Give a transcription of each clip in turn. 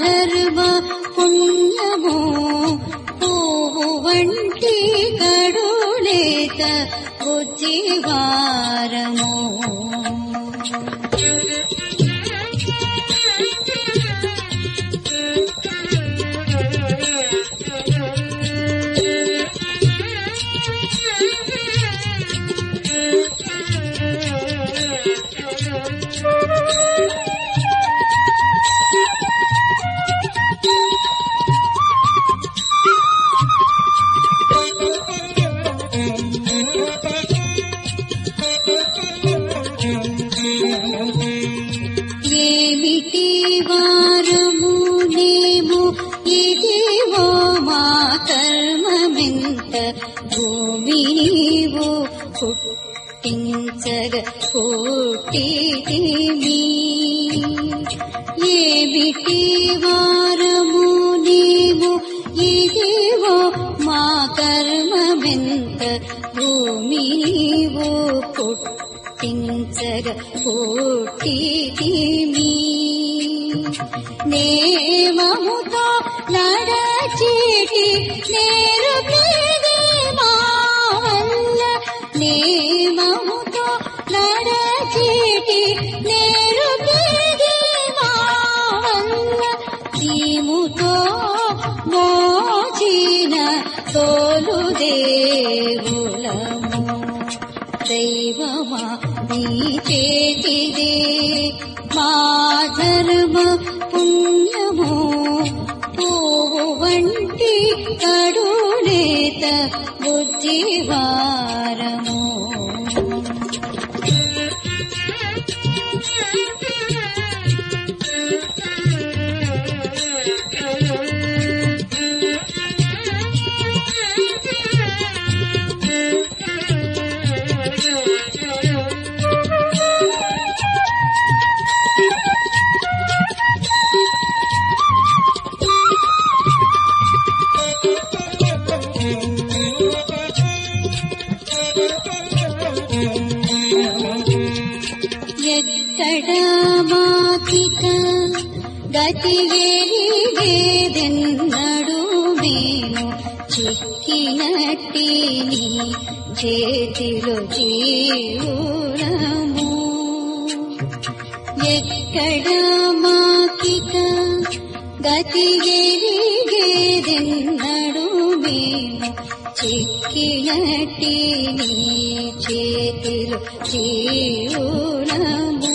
धर्व पुण्यभो तो वण्टी कडुणे च कर्मभिन्त भूमि वो हु कोटि ये विवारमुनि वो ये देवो मा कर्मबिन्द भूमि वो कुटिञ्चर कोटि देवी नेवमुदा పుట్టితిమి నేమముతో నేరు వల్ల నేమముతో నడచేటి నేరు మా వల్ల జీముతో మోచిన తోలు దేవులము దైవమా నీ చేతిదే. మా ధర్మ పుణ్యమో ण्टिकुणे तीवार ജഡമാതിക గతియేదేదెన్నడూమేను చిక్కినట్టి నీ చేతిలో జీవురము ఎక్కడ మాకిక గతియేదేదెన్నడూమేను చిక్కినట్టి నీ చేతిలో జీవురము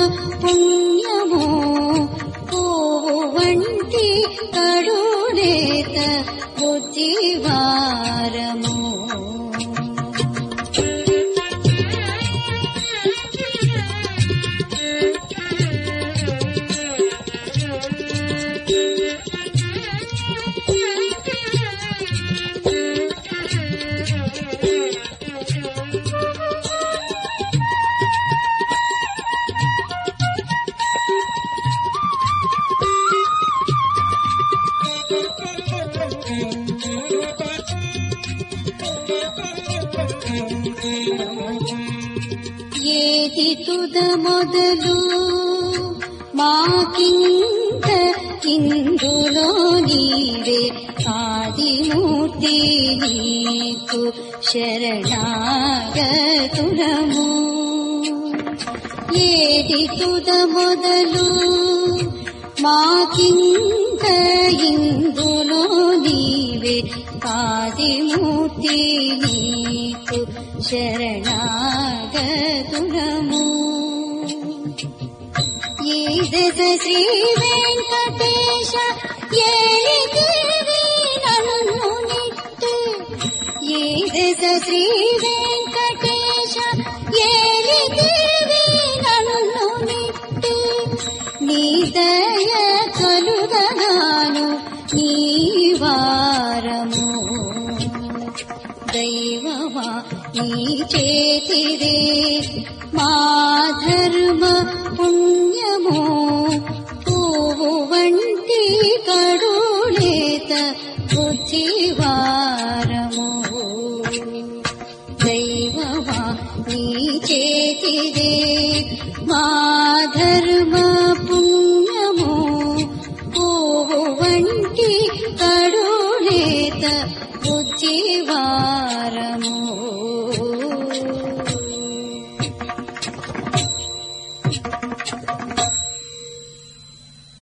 परिवार। ेति तु द मोदलो मा किं तेन्दुरो गीरे आदिमूर्ति तु शरणागतु रेति तु द मोदल मा கொண்ட ಇಂದುಮೋದೀವೆ ಕಾದಿಮೂರ್ತಿ ನೀತು ಶರಣಾಗತುರಮು ಈದದ ಶ್ರೀ ವೆಂಕಟೇಶ ಏಳಿದೇವಿ ನನ್ನು ನಿಟ್ಟು ಈದದ ಶ್ರೀ ವೆಂಕಟೇಶ चेतिरे मा धर्म पुण्यमो ओ करुणेत बुद्धिवारमो। दैव वा नीचेतिरे माधर्म पुण्यमो वण्टि करुणेत बुद्धिवारमो।